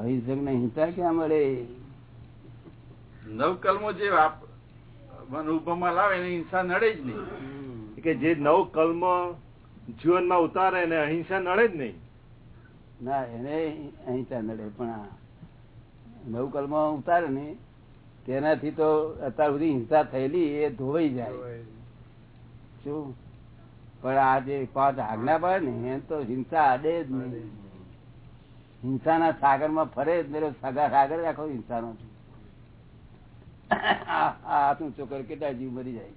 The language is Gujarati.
અહિંસક ને હિંસા ક્યાં મળે? નવકલમો જે અનુભવમાં મન ઉપમા લાવે એને હિંસા નડે જ નહીં. કે જે નવ કલમ જીવનમાં ઉતારે એને અહિંસા નડે જ નહીં. ના એને અહિંસા નડે પણ આ નવકલમાં ઉતારે ને તેનાથી તો અત્યાર સુધી હિંસા થયેલી એ ધોવાઈ જાય. શું? પણ આ જે પાંચ આજ્ઞા પડે ને એ તો હિંસા અડે જ નહીં. હિંસાના સાગરમાં ફરે મેરો સગા સાગર રાખો, હિંસાનો આ હાથ ચોકર કરે કેટલા જીવ મરી જાય.